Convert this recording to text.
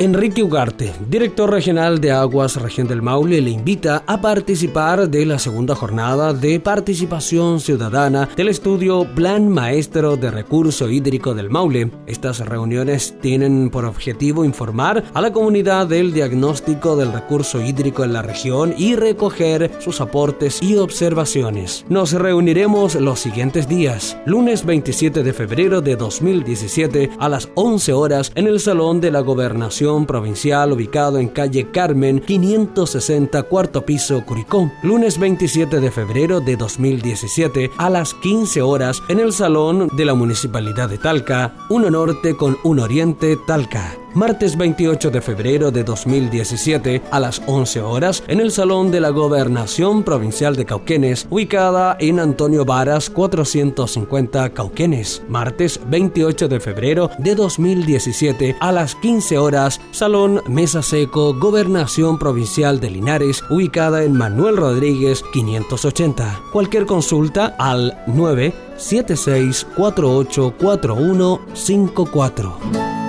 Enrique Ugarte, director regional de Aguas Región del Maule, le invita a participar de la segunda jornada de participación ciudadana del estudio Plan Maestro de Recurso Hídrico del Maule. Estas reuniones tienen por objetivo informar a la comunidad del diagnóstico del recurso hídrico en la región y recoger sus aportes y observaciones. Nos reuniremos los siguientes días, lunes 27 de febrero de 2017 a las 11 horas en el Salón de la Gobernación Provincial ubicado en calle Carmen 560 cuarto piso Curicó. Lunes 27 de febrero de 2017 a las 15 horas en el Salón de la Municipalidad de Talca, 1 Norte con 1 Oriente Talca martes 28 de febrero de 2017 a las 11 horas en el Salón de la Gobernación Provincial de Cauquenes, ubicada en Antonio Varas 450 Cauquenes. Martes 28 de febrero de 2017 a las 15 horas, Salón Mesa Seco, Gobernación Provincial de Linares, ubicada en Manuel Rodríguez 580. Cualquier consulta al 976 484154.